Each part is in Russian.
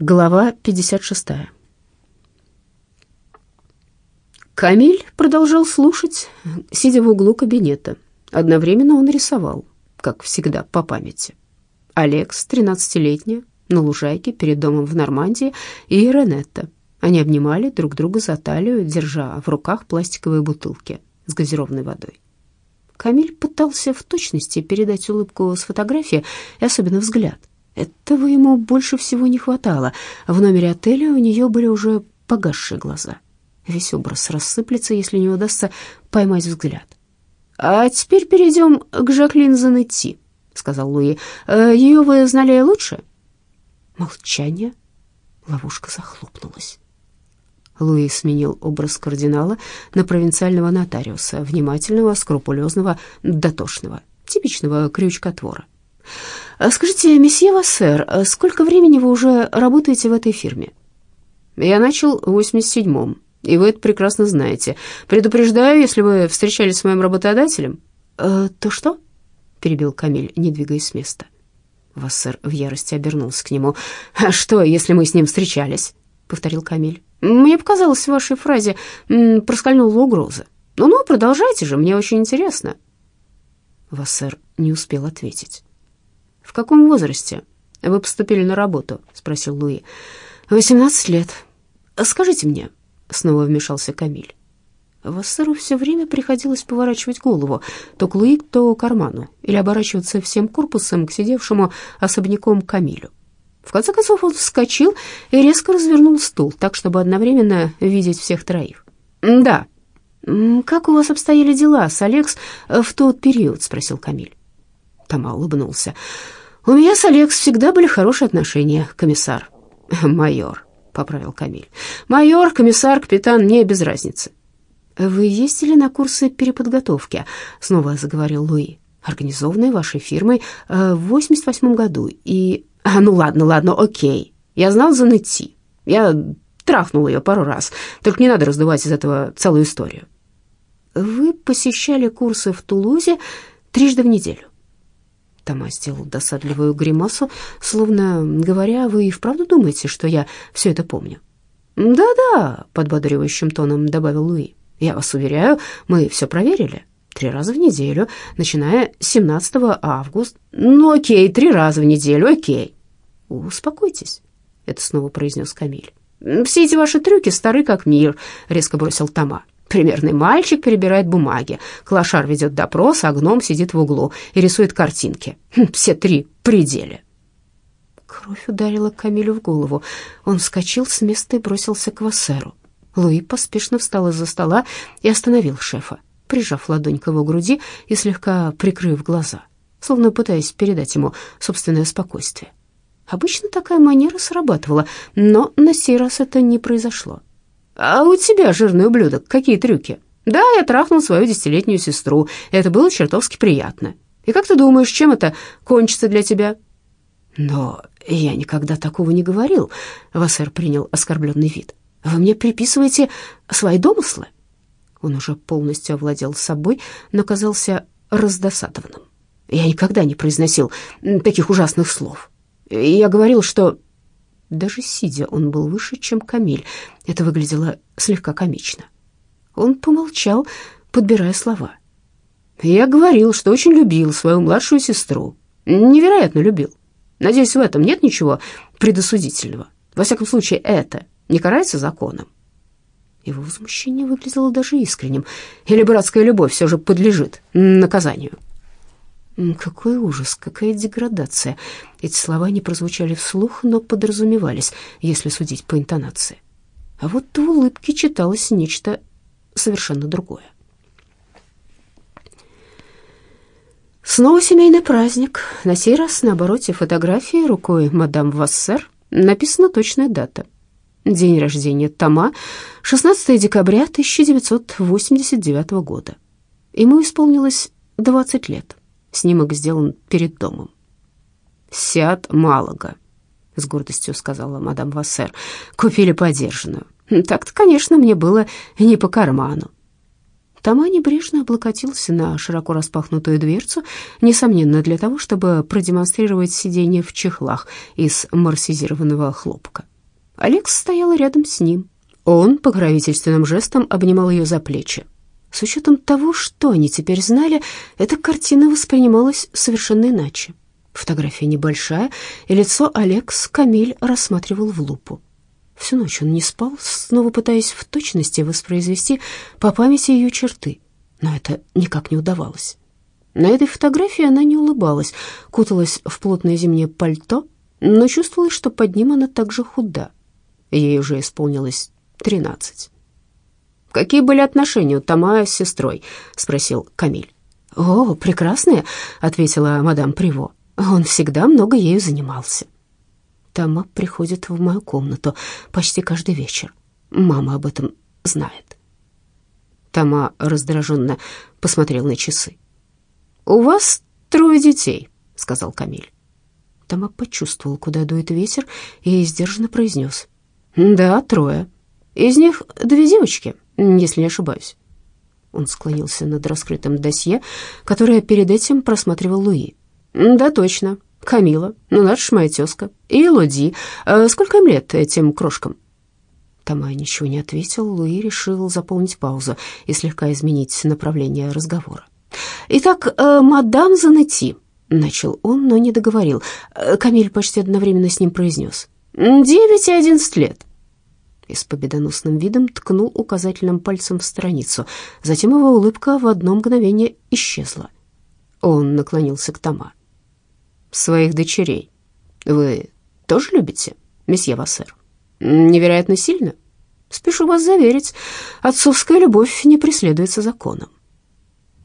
Глава 56. Камиль продолжал слушать, сидя в углу кабинета. Одновременно он рисовал, как всегда, по памяти. Алекс, 13-летняя, на лужайке перед домом в Нормандии, и Ренетта. Они обнимали друг друга за талию, держа в руках пластиковые бутылки с газированной водой. Камиль пытался в точности передать улыбку с фотографии, и особенно взгляд — этого ему больше всего не хватало. В номере отеля у нее были уже погасшие глаза. Весь образ рассыплется, если не удастся поймать взгляд. «А теперь перейдем к Жаклин Занетти», — сказал Луи. «Э, «Ее вы знали лучше?» Молчание. Ловушка захлопнулась. Луи сменил образ кардинала на провинциального нотариуса, внимательного, скрупулезного, дотошного, типичного крючкотвора. А «Скажите, месье Вассер, а сколько времени вы уже работаете в этой фирме?» «Я начал в 87-м, и вы это прекрасно знаете. Предупреждаю, если вы встречались с моим работодателем...» «Э, «То что?» — перебил Камиль, не двигаясь с места. Вассер в ярости обернулся к нему. «А что, если мы с ним встречались?» — повторил Камиль. «Мне показалось, в вашей фразе проскользнула угроза. Ну-ну, продолжайте же, мне очень интересно». Вассер не успел ответить. «В каком возрасте вы поступили на работу?» — спросил Луи. «Восемнадцать лет. Скажите мне», — снова вмешался Камиль. Вассеру все время приходилось поворачивать голову то к Луи, то к карману, или оборачиваться всем корпусом к сидевшему особняком Камилю. В конце концов он вскочил и резко развернул стул, так, чтобы одновременно видеть всех троих. «Да. Как у вас обстояли дела с Алекс в тот период?» — спросил Камиль. Тома улыбнулся. «У меня с Алекс всегда были хорошие отношения, комиссар». «Майор», — поправил Камиль. «Майор, комиссар, капитан, мне без разницы». «Вы ездили на курсы переподготовки?» — снова заговорил Луи. «Организованные вашей фирмой э, в 88 году. И...» а, «Ну ладно, ладно, окей. Я знал за Нетти. Я трахнул ее пару раз. Только не надо раздувать из этого целую историю». «Вы посещали курсы в Тулузе трижды в неделю?» Тома сделал досадливую гримасу, словно говоря, «Вы и вправду думаете, что я все это помню?» «Да-да», — подбодривающим тоном добавил Луи. «Я вас уверяю, мы все проверили. Три раза в неделю, начиная с 17 августа. Ну, окей, три раза в неделю, окей». «Успокойтесь», — это снова произнес Камиль. «Все эти ваши трюки стары как мир», — резко бросил Тома. Примерный мальчик перебирает бумаги, клошар ведет допрос, а гном сидит в углу и рисует картинки. Хм, все три пределе. Кровь ударила Камилю в голову. Он вскочил с места и бросился к Вассеру. Луи поспешно встал из-за стола и остановил шефа, прижав ладонь к его груди и слегка прикрыв глаза, словно пытаясь передать ему собственное спокойствие. Обычно такая манера срабатывала, но на сей раз это не произошло. «А у тебя, жирный ублюдок, какие трюки?» «Да, я трахнул свою десятилетнюю сестру. Это было чертовски приятно. И как ты думаешь, чем это кончится для тебя?» «Но я никогда такого не говорил», — Вассер принял оскорбленный вид. «Вы мне приписываете свои домыслы?» Он уже полностью овладел собой, но казался раздосадованным. «Я никогда не произносил таких ужасных слов. Я говорил, что даже сидя он был выше, чем Камиль. Это выглядело слегка комично. Он помолчал, подбирая слова. «Я говорил, что очень любил свою младшую сестру. Невероятно любил. Надеюсь, в этом нет ничего предосудительного. Во всяком случае, это не карается законом». Его возмущение выглядело даже искренним. Или братская любовь все же подлежит наказанию. Какой ужас, какая деградация. Эти слова не прозвучали вслух, но подразумевались, если судить по интонации. А вот в улыбке читалось нечто совершенно другое. Снова семейный праздник. На сей раз на обороте фотографии рукой мадам Вассер написана точная дата. День рождения Тома, 16 декабря 1989 года. Ему исполнилось 20 лет. Снимок сделан перед домом. «Сиат Малага», — с гордостью сказала мадам Вассер. «Купили подержанную. Так-то, конечно, мне было не по карману». Тома небрежно облокотился на широко распахнутую дверцу, несомненно, для того, чтобы продемонстрировать сиденье в чехлах из марсизированного хлопка. Алекс стояла рядом с ним. Он покровительственным жестом обнимал ее за плечи. С учетом того, что они теперь знали, эта картина воспринималась совершенно иначе. Фотография небольшая, и лицо Алекс Камиль рассматривал в лупу. Всю ночь он не спал, снова пытаясь в точности воспроизвести по памяти ее черты, но это никак не удавалось. На этой фотографии она не улыбалась, куталась в плотное зимнее пальто, но чувствовалось, что под ним она также худа. Ей уже исполнилось тринадцать. «Какие были отношения у Тамая с сестрой?» — спросил Камиль. «О, прекрасные», — ответила мадам Приво. «Он всегда много ею занимался». Тома приходит в мою комнату почти каждый вечер. Мама об этом знает. Тома раздраженно посмотрел на часы. «У вас трое детей», — сказал Камиль. Тома почувствовал, куда дует ветер, и сдержанно произнес. «Да, трое. Из них две девочки, если не ошибаюсь». Он склонился над раскрытым досье, которое перед этим просматривал Луи. «Да, точно. Камила, ну наша моя тезка, и Лоди. Э, сколько им лет этим крошкам?» Тамай ничего не ответил, Луи решил заполнить паузу и слегка изменить направление разговора. «Итак, э, мадам Занети», — начал он, но не договорил. Э, Камиль почти одновременно с ним произнес. «Девять и одиннадцать лет». И с победоносным видом ткнул указательным пальцем в страницу. Затем его улыбка в одно мгновение исчезла. Он наклонился к Тома своих дочерей. Вы тоже любите, месье Вассер? Невероятно сильно? Спешу вас заверить, отцовская любовь не преследуется законом.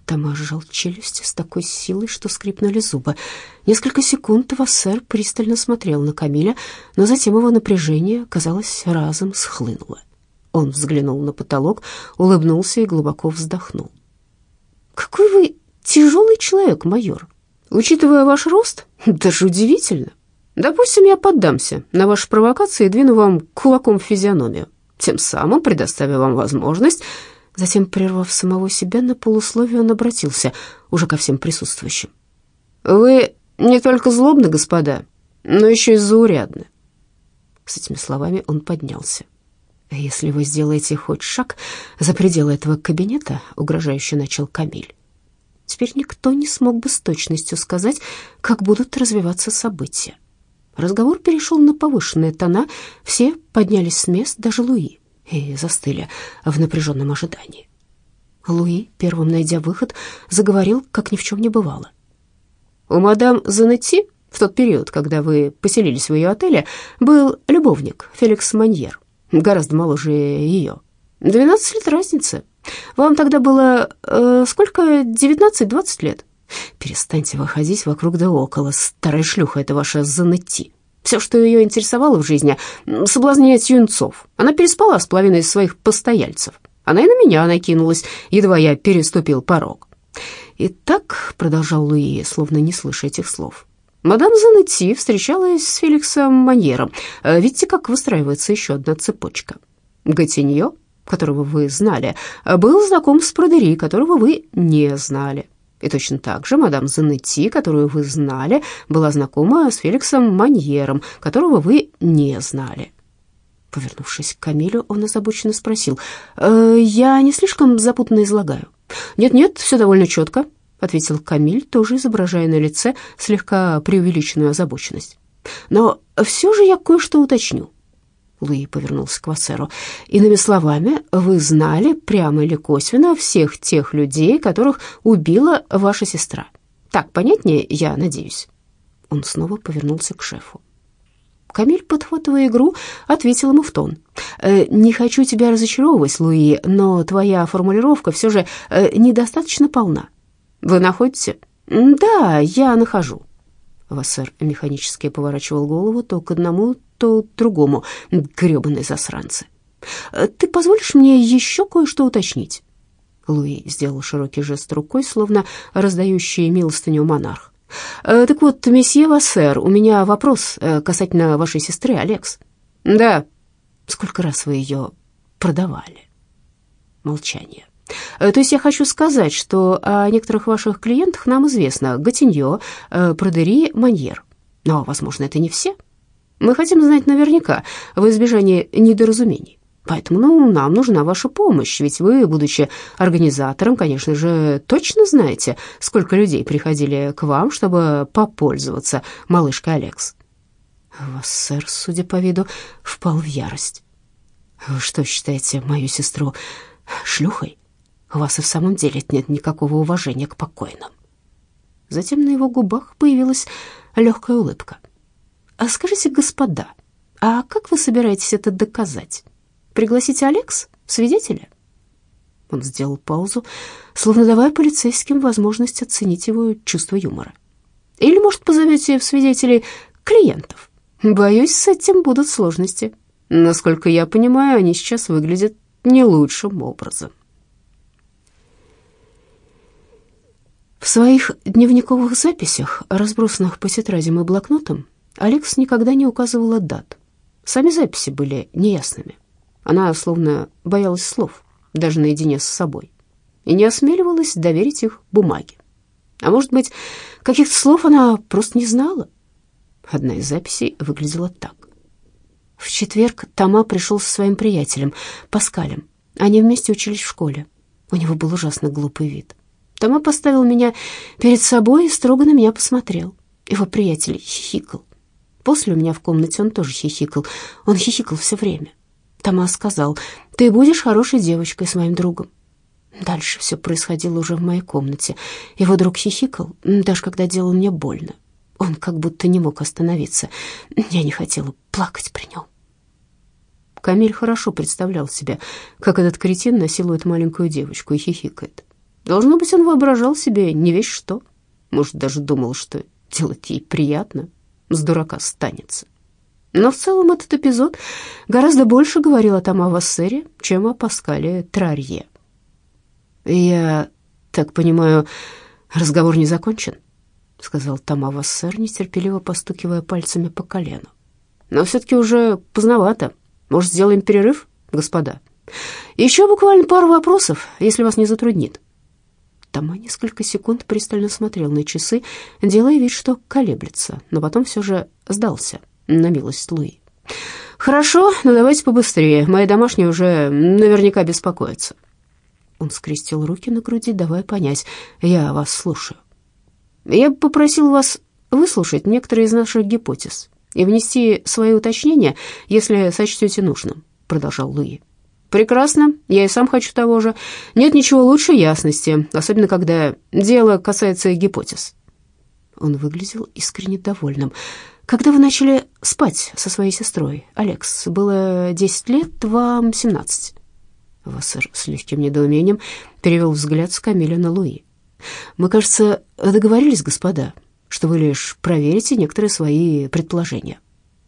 Тома сжал челюсти с такой силой, что скрипнули зубы. Несколько секунд Вассер пристально смотрел на Камиля, но затем его напряжение, казалось, разом схлынуло. Он взглянул на потолок, улыбнулся и глубоко вздохнул. «Какой вы тяжелый человек, майор!» Учитывая ваш рост, даже удивительно. Допустим, я поддамся на ваши провокации и двину вам кулаком в физиономию, тем самым предоставя вам возможность... Затем, прервав самого себя на полусловие, он обратился уже ко всем присутствующим. «Вы не только злобны, господа, но еще и заурядны». С этими словами он поднялся. «Если вы сделаете хоть шаг за пределы этого кабинета», — угрожающе начал Камиль, Теперь никто не смог бы с точностью сказать, как будут развиваться события. Разговор перешел на повышенные тона, все поднялись с мест, даже Луи, и застыли в напряженном ожидании. Луи, первым найдя выход, заговорил, как ни в чем не бывало. «У мадам Занетти в тот период, когда вы поселились в ее отеле, был любовник Феликс Маньер, гораздо моложе ее. Двенадцать лет разницы. Вам тогда было э, сколько? Девятнадцать-двадцать лет? Перестаньте выходить вокруг да около, старая шлюха это ваша Занетти. Все, что ее интересовало в жизни, соблазнять юнцов. Она переспала с половиной своих постояльцев. Она и на меня накинулась, едва я переступил порог. И так, продолжал Луи, словно не слыша этих слов, мадам Занетти встречалась с Феликсом Маньером. Э, видите, как выстраивается еще одна цепочка. Готиньо которого вы знали, был знаком с Продери, которого вы не знали. И точно так же мадам Занетти, которую вы знали, была знакома с Феликсом Маньером, которого вы не знали. Повернувшись к Камилю, он озабоченно спросил, «Э, «Я не слишком запутанно излагаю?» «Нет-нет, все довольно четко», — ответил Камиль, тоже изображая на лице слегка преувеличенную озабоченность. «Но все же я кое-что уточню. Луи повернулся к Вассеру. «Иными словами, вы знали, прямо или косвенно, всех тех людей, которых убила ваша сестра. Так понятнее, я надеюсь?» Он снова повернулся к шефу. Камиль, подхватывая игру, ответил ему в тон. «Э, «Не хочу тебя разочаровывать, Луи, но твоя формулировка все же э, недостаточно полна. Вы находите?» «Да, я нахожу». Вассер механически поворачивал голову то к одному, то другому. Гребаные засранцы. Ты позволишь мне еще кое-что уточнить?» Луи сделал широкий жест рукой, словно раздающий милостыню монарх. «Э, «Так вот, месье Вассер, у меня вопрос э, касательно вашей сестры, Алекс». «Да». «Сколько раз вы ее продавали?» Молчание. Э, то есть я хочу сказать, что о некоторых ваших клиентах нам известно. Готиньо, э, Продери, Маньер. Но, возможно, это не все. Мы хотим знать наверняка, в избежание недоразумений. Поэтому ну, нам нужна ваша помощь, ведь вы, будучи организатором, конечно же, точно знаете, сколько людей приходили к вам, чтобы попользоваться малышкой Алекс. Вас, сэр, судя по виду, впал в ярость. Вы что, считаете мою сестру шлюхой? У вас и в самом деле нет никакого уважения к покойным. Затем на его губах появилась легкая улыбка. «А скажите, господа, а как вы собираетесь это доказать? Пригласите Алекс, свидетеля?» Он сделал паузу, словно давая полицейским возможность оценить его чувство юмора. «Или, может, позовете в свидетелей клиентов? Боюсь, с этим будут сложности. Насколько я понимаю, они сейчас выглядят не лучшим образом». В своих дневниковых записях, разбросанных по тетрадям и блокнотам, Алекс никогда не указывала дат. Сами записи были неясными. Она словно боялась слов, даже наедине с собой, и не осмеливалась доверить их бумаге. А может быть, каких-то слов она просто не знала? Одна из записей выглядела так. В четверг Тома пришел со своим приятелем, Паскалем. Они вместе учились в школе. У него был ужасно глупый вид. Тома поставил меня перед собой и строго на меня посмотрел. Его приятель хихикал. После у меня в комнате он тоже хихикал. Он хихикал все время. Тома сказал, «Ты будешь хорошей девочкой с моим другом». Дальше все происходило уже в моей комнате. Его друг хихикал, даже когда делал мне больно. Он как будто не мог остановиться. Я не хотела плакать при нем. Камиль хорошо представлял себе, как этот кретин насилует маленькую девочку и хихикает. Должно быть, он воображал себе не весь что. Может, даже думал, что делать ей приятно, с дурака станется. Но в целом этот эпизод гораздо больше говорил о Тома Вассере, чем о Паскале Трарье. «Я так понимаю, разговор не закончен?» — сказал Тома Вассер, нетерпеливо постукивая пальцами по колену. «Но все-таки уже поздновато. Может, сделаем перерыв, господа? Еще буквально пару вопросов, если вас не затруднит». Тома несколько секунд пристально смотрел на часы, делая вид, что колеблется, но потом все же сдался на милость Луи. «Хорошо, но давайте побыстрее. Мои домашние уже наверняка беспокоятся». Он скрестил руки на груди, давая понять, «Я вас слушаю». «Я попросил вас выслушать некоторые из наших гипотез и внести свои уточнения, если сочтете нужным», — продолжал Луи. Прекрасно, я и сам хочу того же. Нет ничего лучше ясности, особенно когда дело касается гипотез. Он выглядел искренне довольным. Когда вы начали спать со своей сестрой, Алекс, было 10 лет, вам 17. Вассер с легким недоумением перевел взгляд с Камиля на Луи. Мы, кажется, договорились, господа, что вы лишь проверите некоторые свои предположения.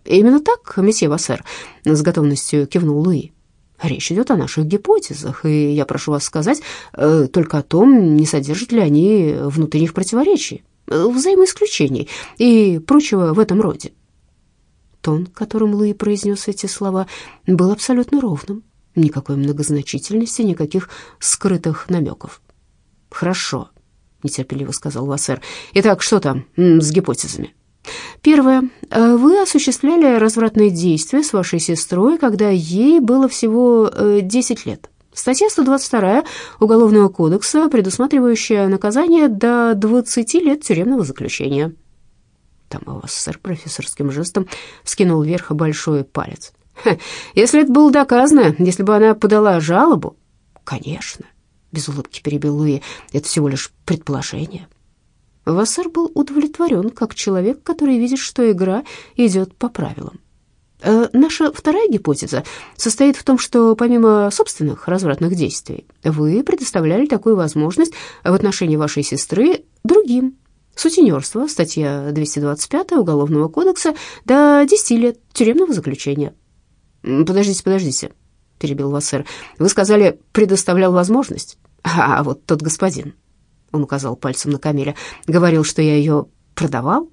Именно так, месье Вассер, с готовностью кивнул Луи. Речь идет о наших гипотезах, и я прошу вас сказать э, только о том, не содержат ли они внутренних противоречий, э, взаимоисключений и прочего в этом роде. Тон, которым Луи произнес эти слова, был абсолютно ровным. Никакой многозначительности, никаких скрытых намеков. «Хорошо», — нетерпеливо сказал Вассер. «Итак, что там с гипотезами?» Первое. Э, вы осуществляли развратные действия с вашей сестрой, когда ей было всего 10 э, лет. Статья 122 Уголовного кодекса, предусматривающая наказание до 20 лет тюремного заключения. Там у вас сэр профессорским жестом скинул вверх большой палец. Если это было доказано, если бы она подала жалобу... Конечно, без улыбки перебил Луи, это всего лишь предположение. Вассер был удовлетворен, как человек, который видит, что игра идет по правилам. Э, наша вторая гипотеза состоит в том, что помимо собственных развратных действий, вы предоставляли такую возможность в отношении вашей сестры другим. Сутенерство, статья 225 Уголовного кодекса, до 10 лет тюремного заключения. «Подождите, подождите», — перебил Вассер. «Вы сказали, предоставлял возможность. А вот тот господин, он указал пальцем на Камиля, говорил, что я ее продавал.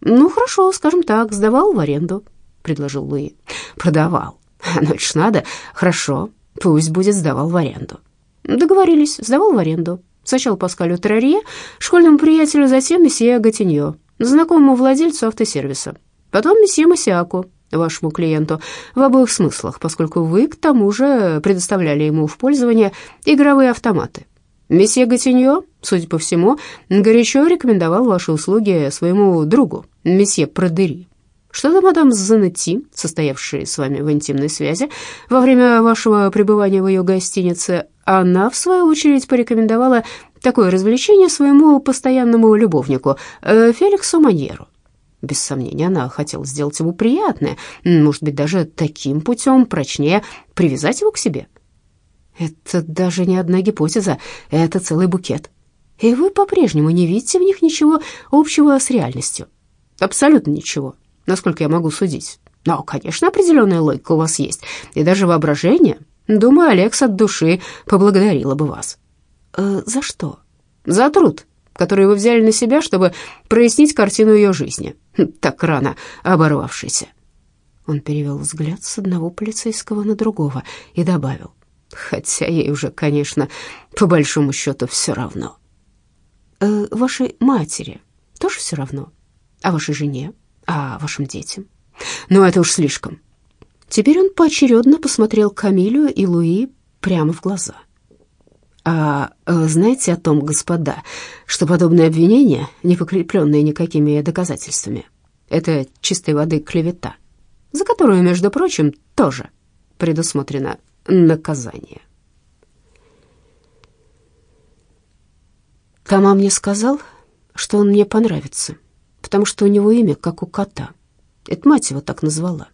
Ну, хорошо, скажем так, сдавал в аренду, предложил Луи. Продавал. Ну, это ж надо. Хорошо, пусть будет сдавал в аренду. Договорились, сдавал в аренду. Сначала Паскалю Террарье, школьному приятелю, затем месье Гатиньо, знакомому владельцу автосервиса. Потом месье Масиаку, вашему клиенту, в обоих смыслах, поскольку вы, к тому же, предоставляли ему в пользование игровые автоматы. Месье Гатиньо, судя по всему, горячо рекомендовал ваши услуги своему другу, месье Продери. Что-то мадам Занетти, состоявшая с вами в интимной связи во время вашего пребывания в ее гостинице, она, в свою очередь, порекомендовала такое развлечение своему постоянному любовнику, э, Феликсу Маньеру. Без сомнения, она хотела сделать ему приятное, может быть, даже таким путем прочнее привязать его к себе. Это даже не одна гипотеза, это целый букет. И вы по-прежнему не видите в них ничего общего с реальностью. Абсолютно ничего, насколько я могу судить. Но, конечно, определенная логика у вас есть, и даже воображение. Думаю, Алекс от души поблагодарила бы вас. Э, за что? За труд, который вы взяли на себя, чтобы прояснить картину ее жизни, так рано оборвавшейся. Он перевел взгляд с одного полицейского на другого и добавил хотя ей уже, конечно, по большому счету все равно. Э, вашей матери тоже все равно? А вашей жене? А вашим детям? Ну, это уж слишком. Теперь он поочередно посмотрел Камилю и Луи прямо в глаза. А э, знаете о том, господа, что подобные обвинения, не покрепленные никакими доказательствами, это чистой воды клевета, за которую, между прочим, тоже предусмотрена наказание. Тома мне сказал, что он мне понравится, потому что у него имя как у кота. Это мать его так назвала.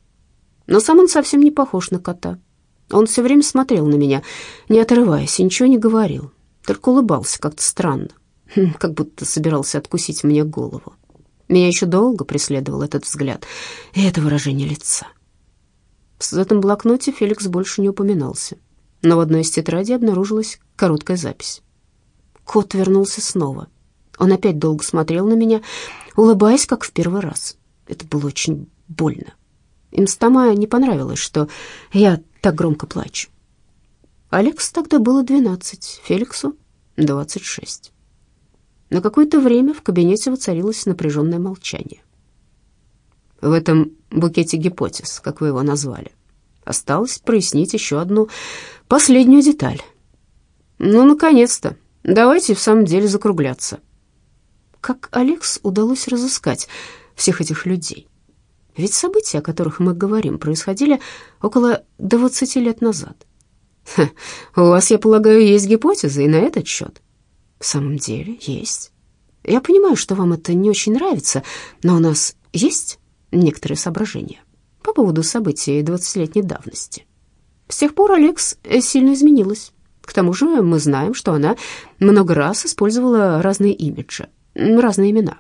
Но сам он совсем не похож на кота. Он все время смотрел на меня, не отрываясь, и ничего не говорил, только улыбался как-то странно, хм, как будто собирался откусить мне голову. Меня еще долго преследовал этот взгляд и это выражение лица. В этом блокноте Феликс больше не упоминался, но в одной из тетрадей обнаружилась короткая запись. Кот вернулся снова. Он опять долго смотрел на меня, улыбаясь, как в первый раз. Это было очень больно. Им с Тома не понравилось, что я так громко плачу. Алекс тогда было двенадцать, Феликсу — двадцать шесть. На какое-то время в кабинете воцарилось напряженное молчание в этом букете гипотез, как вы его назвали. Осталось прояснить еще одну последнюю деталь. Ну, наконец-то. Давайте в самом деле закругляться. Как Алекс удалось разыскать всех этих людей? Ведь события, о которых мы говорим, происходили около 20 лет назад. Ха, у вас, я полагаю, есть гипотезы и на этот счет? В самом деле, есть. Я понимаю, что вам это не очень нравится, но у нас есть некоторые соображения по поводу событий двадцатилетней давности. С тех пор Алекс сильно изменилась. К тому же мы знаем, что она много раз использовала разные имиджи, разные имена.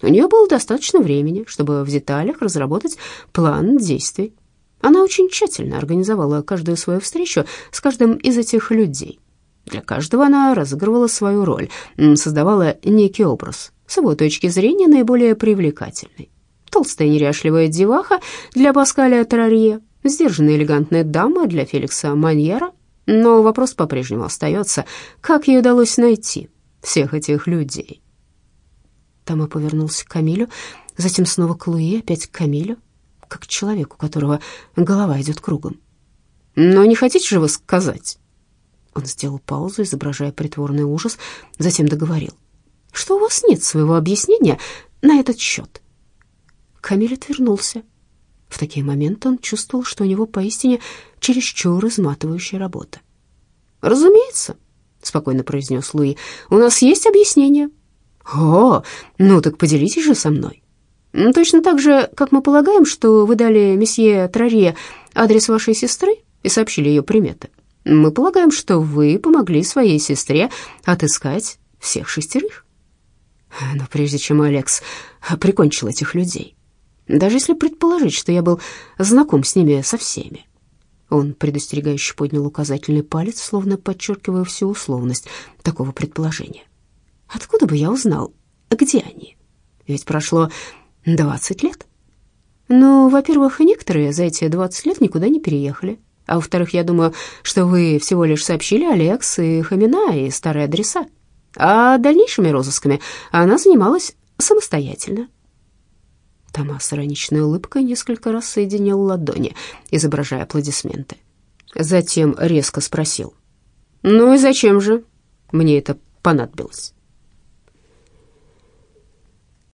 У нее было достаточно времени, чтобы в деталях разработать план действий. Она очень тщательно организовала каждую свою встречу с каждым из этих людей. Для каждого она разыгрывала свою роль, создавала некий образ, с его точки зрения наиболее привлекательный толстая неряшливая деваха для Паскаля Террарье, сдержанная элегантная дама для Феликса Маньера. Но вопрос по-прежнему остается, как ей удалось найти всех этих людей. Тома повернулся к Камилю, затем снова к Луи, опять к Камилю, как к человеку, у которого голова идет кругом. «Но не хотите же вы сказать?» Он сделал паузу, изображая притворный ужас, затем договорил. «Что у вас нет своего объяснения на этот счет?» Камиль отвернулся. В такие моменты он чувствовал, что у него поистине чересчур изматывающая работа. «Разумеется», — спокойно произнес Луи, — «у нас есть объяснение». «О, ну так поделитесь же со мной». «Точно так же, как мы полагаем, что вы дали месье Трарье адрес вашей сестры и сообщили ее приметы. Мы полагаем, что вы помогли своей сестре отыскать всех шестерых». Но прежде чем Алекс прикончил этих людей, даже если предположить, что я был знаком с ними со всеми. Он предостерегающе поднял указательный палец, словно подчеркивая всю условность такого предположения. Откуда бы я узнал, где они? Ведь прошло двадцать лет. Ну, во-первых, некоторые за эти двадцать лет никуда не переехали. А во-вторых, я думаю, что вы всего лишь сообщили Алекс и Хамина и старые адреса. А дальнейшими розысками она занималась самостоятельно. Томас с ироничной улыбкой несколько раз соединил ладони, изображая аплодисменты. Затем резко спросил. «Ну и зачем же мне это понадобилось?»